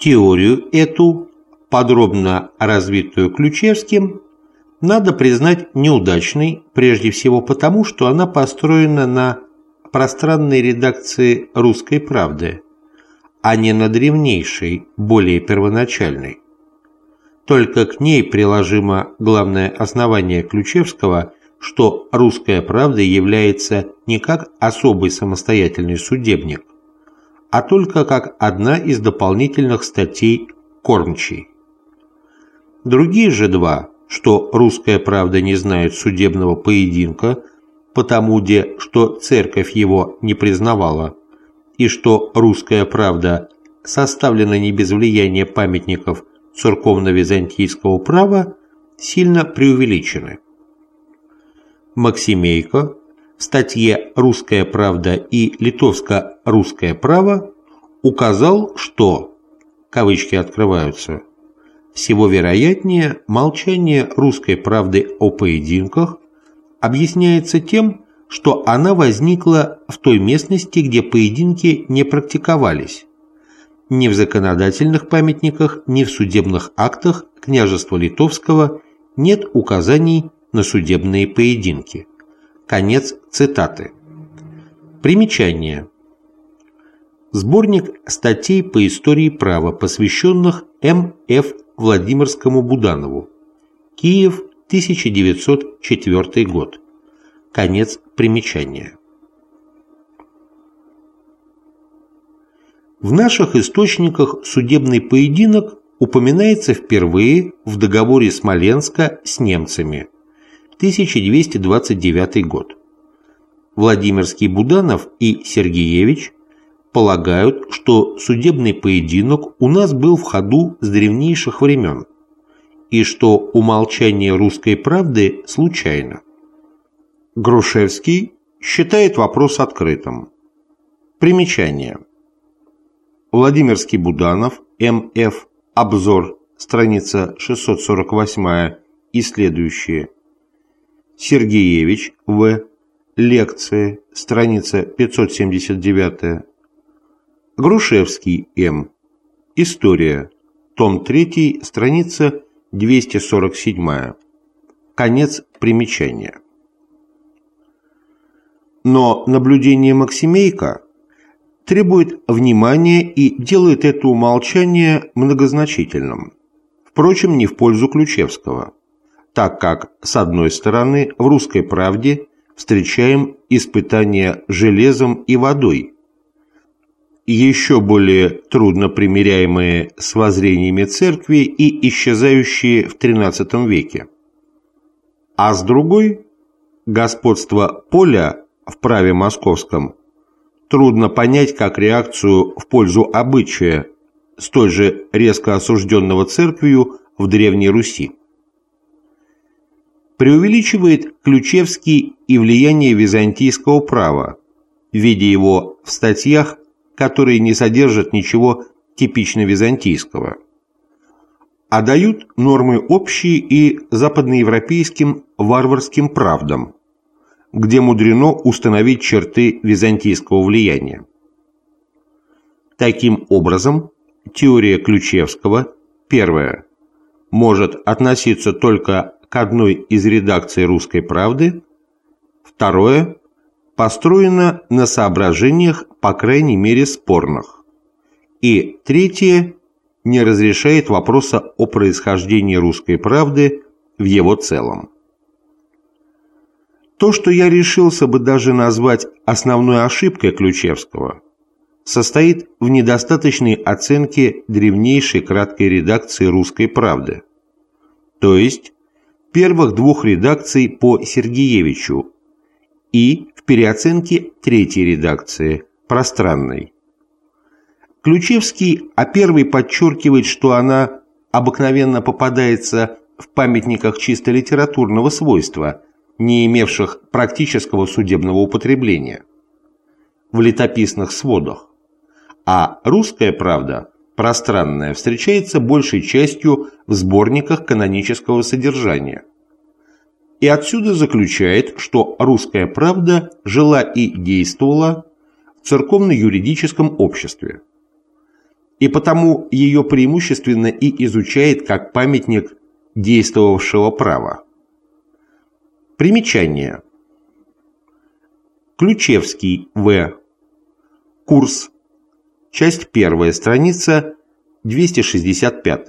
Теорию эту, подробно развитую Ключевским, надо признать неудачной, прежде всего потому, что она построена на пространной редакции «Русской правды», а не на древнейшей, более первоначальной. Только к ней приложимо главное основание Ключевского, что «Русская правда» является не как особый самостоятельный судебник, а только как одна из дополнительных статей Кормчей. Другие же два, что «Русская правда» не знает судебного поединка, потому де, что церковь его не признавала, и что «Русская правда» составлена не без влияния памятников церковно-византийского права, сильно преувеличены. Максимейко в статье «Русская правда» и «Литовско-русское право» указал, что, кавычки открываются, всего вероятнее молчание русской правды о поединках объясняется тем, что она возникла в той местности, где поединки не практиковались, ни в законодательных памятниках, ни в судебных актах княжества Литовского нет указаний на судебные поединки. Конец цитаты. Примечание. Сборник статей по истории права, посвященных М.Ф. Владимирскому Буданову. Киев, 1904 год. Конец примечания. В наших источниках судебный поединок упоминается впервые в договоре Смоленска с немцами 1229 год. Владимирский Буданов и Сергеевич полагают, что судебный поединок у нас был в ходу с древнейших времен и что умолчание русской правды случайно. Грушевский считает вопрос открытым. Примечание. Владимирский Буданов, М.Ф. Обзор, страница 648 и следующие. Сергеевич, В. Лекции, страница 579. Грушевский, М. История, том 3, страница 247. Конец примечания. Но наблюдение Максимейка требует внимания и делает это умолчание многозначительным. Впрочем, не в пользу Ключевского, так как, с одной стороны, в «Русской правде» встречаем испытания железом и водой, еще более трудно примиряемые с воззрениями церкви и исчезающие в XIII веке. А с другой – господство поля в праве московском трудно понять как реакцию в пользу обычая, столь же резко осужденного церковью в Древней Руси. Преувеличивает Ключевский и влияние византийского права, видя его в статьях, которые не содержат ничего типично византийского, а дают нормы общие и западноевропейским варварским правдам, где мудрено установить черты византийского влияния. Таким образом, теория Ключевского, первая, может относиться только к одной из редакций «Русской правды», второе, построена на соображениях, по крайней мере, спорных, и третье, не разрешает вопроса о происхождении «Русской правды» в его целом. То, что я решился бы даже назвать основной ошибкой Ключевского, состоит в недостаточной оценке древнейшей краткой редакции «Русской правды», то есть первых двух редакций по Сергеевичу и в переоценке третьей редакции, пространной. Ключевский, а первый подчеркивает, что она обыкновенно попадается в памятниках чисто литературного свойства – не имевших практического судебного употребления, в летописных сводах, а «Русская правда» пространная встречается большей частью в сборниках канонического содержания. И отсюда заключает, что «Русская правда» жила и действовала в церковно-юридическом обществе. и потому ее преимущественно и изучает как памятник действовавшего права. Примечание. Ключевский В. Курс. Часть 1. Страница 265.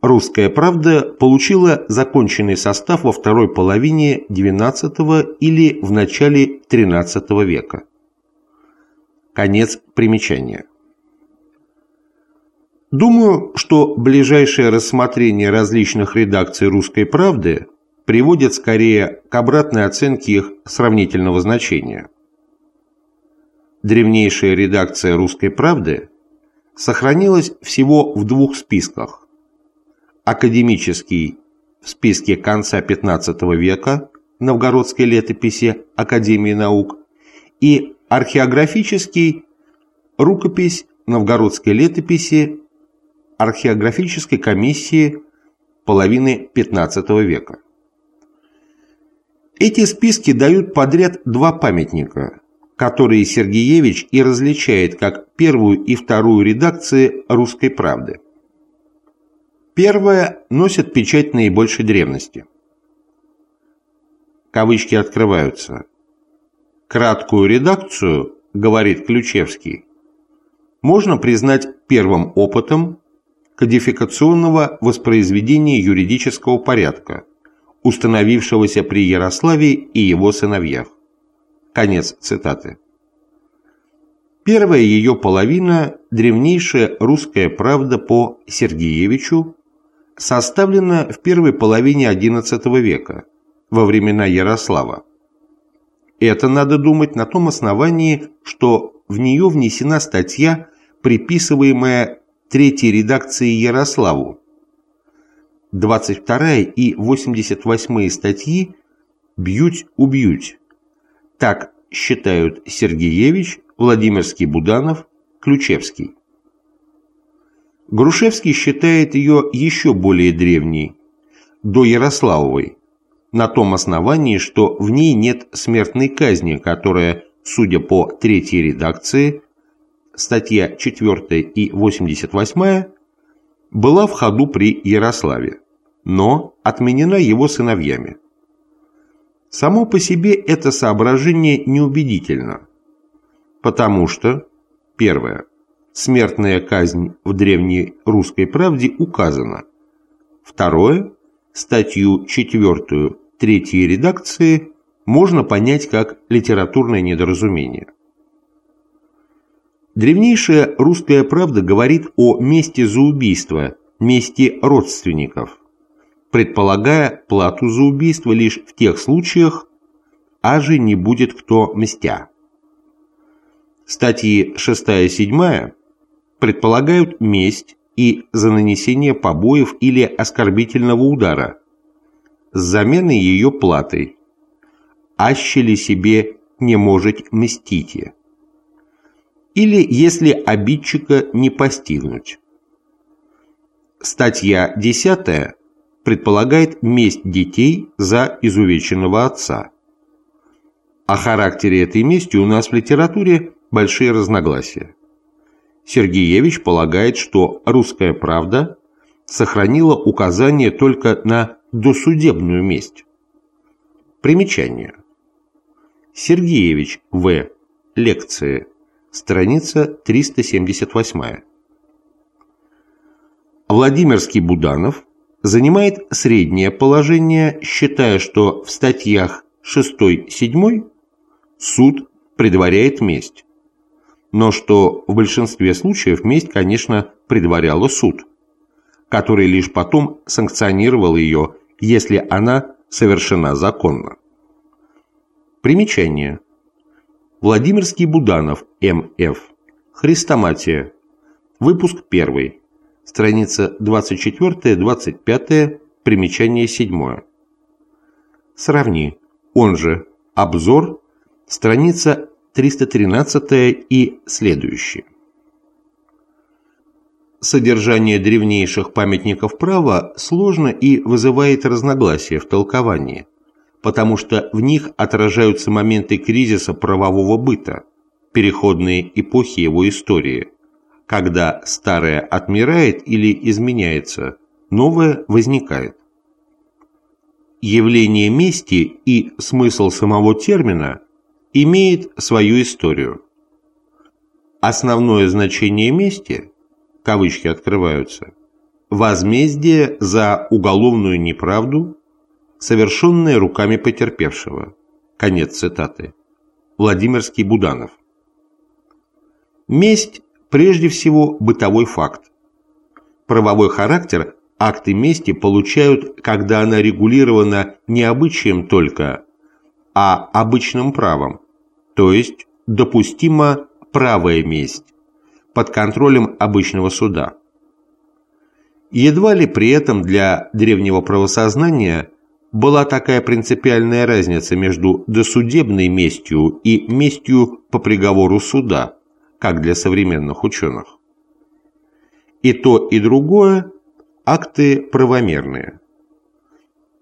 «Русская правда» получила законченный состав во второй половине XII или в начале XIII века. Конец примечания. Думаю, что ближайшее рассмотрение различных редакций «Русской правды» приводит скорее к обратной оценке их сравнительного значения. Древнейшая редакция «Русской правды» сохранилась всего в двух списках академический в списке конца XV века новгородской летописи Академии наук и археографический рукопись новгородской летописи археографической комиссии половины XV века. Эти списки дают подряд два памятника, которые Сергеевич и различает как первую и вторую редакции «Русской правды». Первое носит печать наибольшей древности. Кавычки открываются. Краткую редакцию, говорит Ключевский, можно признать первым опытом кодификационного воспроизведения юридического порядка, установившегося при Ярославе и его сыновьях. Конец цитаты. Первая ее половина – древнейшая русская правда по Сергеевичу, составлена в первой половине XI века, во времена Ярослава. Это надо думать на том основании, что в нее внесена статья, приписываемая третьей редакции Ярославу. 22 и 88 статьи «Бьють-убьють». Так считают Сергеевич, Владимирский Буданов, Ключевский. Грушевский считает ее еще более древней, до Ярославовой, на том основании, что в ней нет смертной казни, которая, судя по третьей редакции, статья 4 и 88, была в ходу при Ярославе, но отменена его сыновьями. Само по себе это соображение неубедительно, потому что, первое, смертная казнь в древней русской правде указана. Второе, статью четвертую третьей редакции можно понять как литературное недоразумение. Древнейшая русская правда говорит о месте за убийство, месте родственников, предполагая плату за убийство лишь в тех случаях, а же не будет кто мстя. Статьи 6 и 7 предполагают месть и за нанесение побоев или оскорбительного удара с заменой ее платой, аще ли себе не может мстите, или если обидчика не постигнуть. Статья 10 предполагает месть детей за изувеченного отца. О характере этой мести у нас в литературе большие разногласия. Сергеевич полагает, что «Русская правда» сохранила указание только на досудебную месть. Примечание. Сергеевич В. Лекции. Страница 378. Владимирский Буданов занимает среднее положение, считая, что в статьях 6-7 суд предваряет месть но что в большинстве случаев месть, конечно, предваряла суд, который лишь потом санкционировал ее, если она совершена законно. Примечание. Владимирский Буданов, М.Ф. Христоматия. Выпуск 1. Страница 24-25, примечание 7. Сравни. Он же. Обзор. Страница 313 и следующие. Содержание древнейших памятников права сложно и вызывает разногласия в толковании, потому что в них отражаются моменты кризиса правового быта, переходные эпохи его истории, когда старое отмирает или изменяется, новое возникает. Явление мести и смысл самого термина имеет свою историю. Основное значение мести, кавычки открываются, возмездие за уголовную неправду, совершенное руками потерпевшего. Конец цитаты. Владимирский Буданов. Месть прежде всего бытовой факт. Правовой характер акты мести получают, когда она регулирована не обычаем только, а обычным правом, то есть допустима правая месть под контролем обычного суда. Едва ли при этом для древнего правосознания была такая принципиальная разница между досудебной местью и местью по приговору суда, как для современных ученых. И то, и другое – акты правомерные.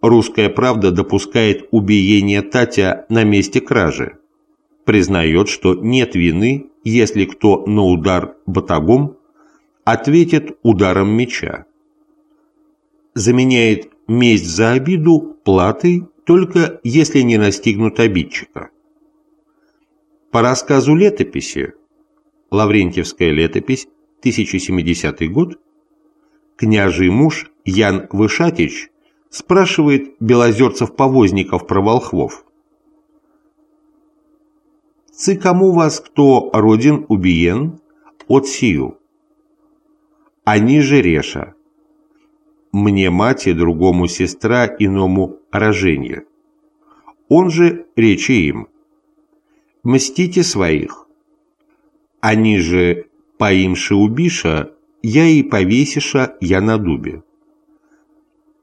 Русская правда допускает убиение Татя на месте кражи, признает, что нет вины, если кто на удар батагом ответит ударом меча. Заменяет месть за обиду платой, только если не настигнут обидчика. По рассказу летописи Лаврентьевская летопись, 1070 год, княжий муж Ян Вышатич спрашивает белозерцев-повозников про волхвов. «Цы кому вас кто родин убиен от сию?» «Они же реша. Мне мать и другому сестра иному роженье. Он же речи им. Мстите своих, они же поимши убиша, я и повесиша я на дубе.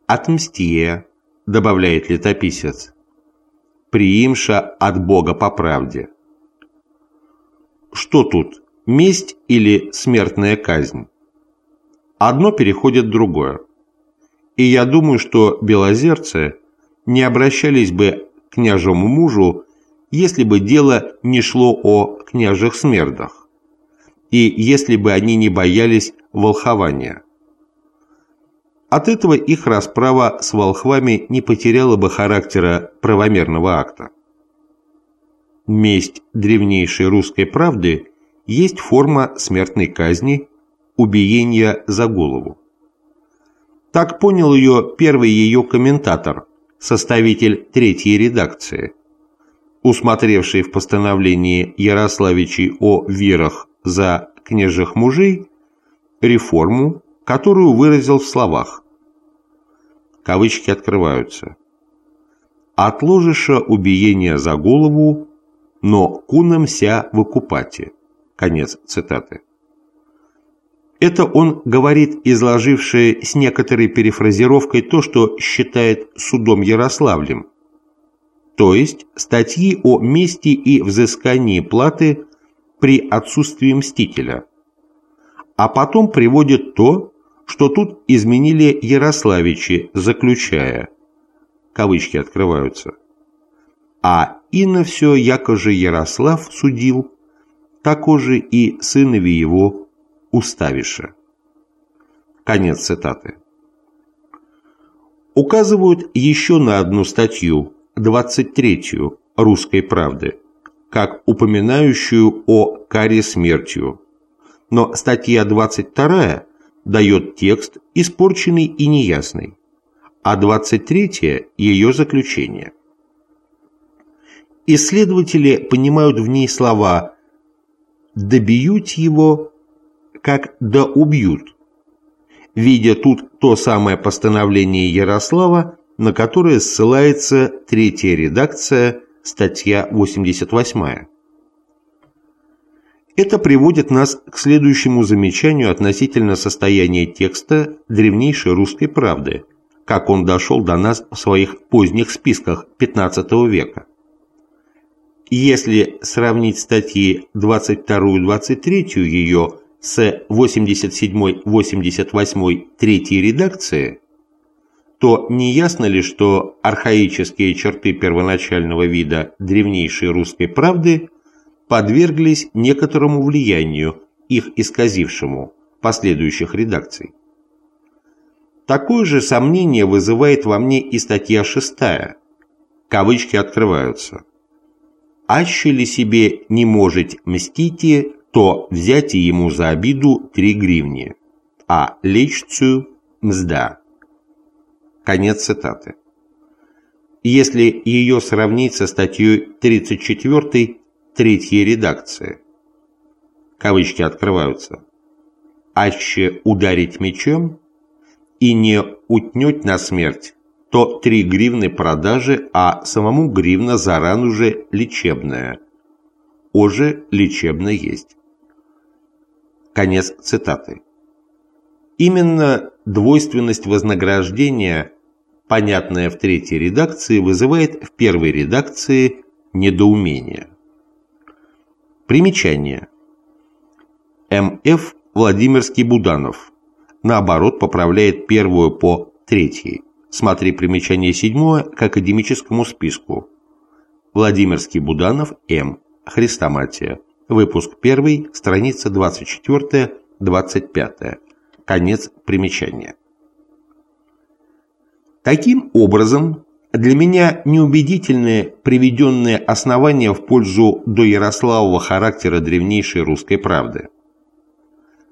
Отмстие, добавляет летописец, приимша от Бога по правде. Что тут, месть или смертная казнь? Одно переходит другое. И я думаю, что белозерцы не обращались бы к княжему мужу, если бы дело не шло о княжих смердах и если бы они не боялись волхования. От этого их расправа с волхвами не потеряла бы характера правомерного акта. Месть древнейшей русской правды есть форма смертной казни, убиения за голову. Так понял ее первый ее комментатор, составитель третьей редакции, усмотревший в постановлении Ярославичей о верах за княжих мужей реформу, которую выразил в словах. Кавычки открываются. «Отложиша убиение за голову, но кунам ся выкупати». Конец цитаты. Это он говорит, изложивший с некоторой перефразировкой то, что считает судом Ярославлем, то есть статьи о мести и взыскании платы при отсутствии мстителя. А потом приводит то, что тут изменили Ярославичи, заключая, кавычки открываются, а и на все якоже Ярослав судил, такоже и сынови его уставиша. Конец цитаты. Указывают еще на одну статью, 23-ю «Русской правды», как упоминающую о каре смертью. Но статья 22 дает текст испорченный и неясный, а 23 – ее заключение. Исследователи понимают в ней слова «добьют его», как «да убьют», видя тут то самое постановление Ярослава, на которое ссылается третья редакция статья 88. Это приводит нас к следующему замечанию относительно состояния текста древнейшей русской правды, как он дошел до нас в своих поздних списках XV века. Если сравнить статьи 22 и 23 ее с 87-88 третьей редакции, то не ясно ли, что архаические черты первоначального вида древнейшей русской правды подверглись некоторому влиянию, их исказившему, последующих редакций. Такое же сомнение вызывает во мне и статья 6. Кавычки открываются. «Аще ли себе не может мстите, то взятие ему за обиду три гривни, а лечцию – мзда». Конец цитаты. Если ее сравнить со статьей 34 третьей редакции, кавычки открываются, «Аще ударить мечом и не утнуть на смерть, то три гривны продажи, а самому гривна за рану же лечебная. Оже лечебно есть». Конец цитаты. Именно двойственность вознаграждения, понятная в третьей редакции, вызывает в первой редакции недоумение. Примечание. М.Ф. Владимирский Буданов. Наоборот, поправляет первую по третьей. Смотри примечание седьмое к академическому списку. Владимирский Буданов М. Христоматия. Выпуск 1, страница 24-25. Конец примечания. Таким образом, для меня неубедительные приведенные основания в пользу доярославового характера древнейшей русской правды.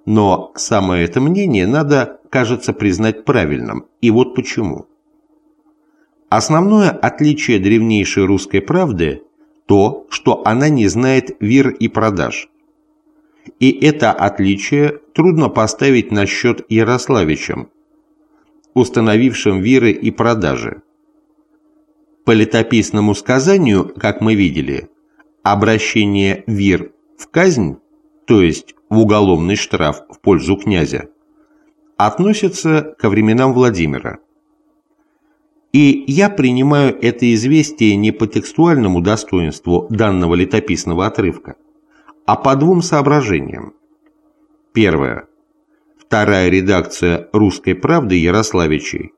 Но самое это мнение надо, кажется, признать правильным, и вот почему. Основное отличие древнейшей русской правды – то, что она не знает вир и продаж – и это отличие трудно поставить на счет Ярославичем, установившим виры и продажи. По летописному сказанию, как мы видели, обращение вир в казнь, то есть в уголовный штраф в пользу князя, относится ко временам Владимира. И я принимаю это известие не по текстуальному достоинству данного летописного отрывка, а по двум соображениям. Первое. Вторая редакция «Русской правды» Ярославичей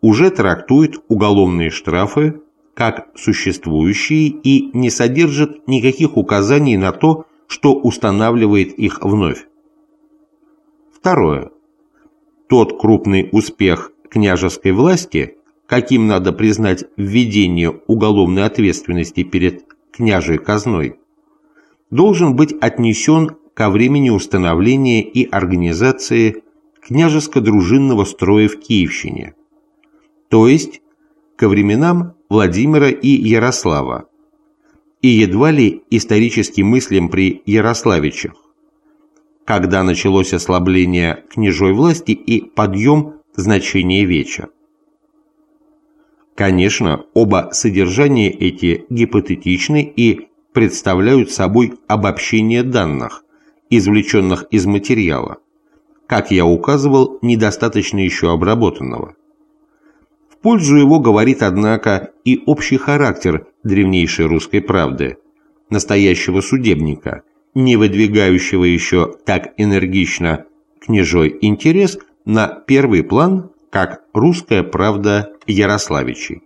уже трактует уголовные штрафы как существующие и не содержит никаких указаний на то, что устанавливает их вновь. Второе. Тот крупный успех княжеской власти, каким надо признать введение уголовной ответственности перед княжей казной, должен быть отнесен ко времени установления и организации княжеско-дружинного строя в Киевщине, то есть ко временам Владимира и Ярослава, и едва ли исторически мыслям при Ярославичах, когда началось ослабление княжой власти и подъем значения веча. Конечно, оба содержания эти гипотетичны и представляют собой обобщение данных, извлеченных из материала, как я указывал, недостаточно еще обработанного. В пользу его говорит, однако, и общий характер древнейшей русской правды, настоящего судебника, не выдвигающего еще так энергично княжой интерес на первый план, как русская правда Ярославичей.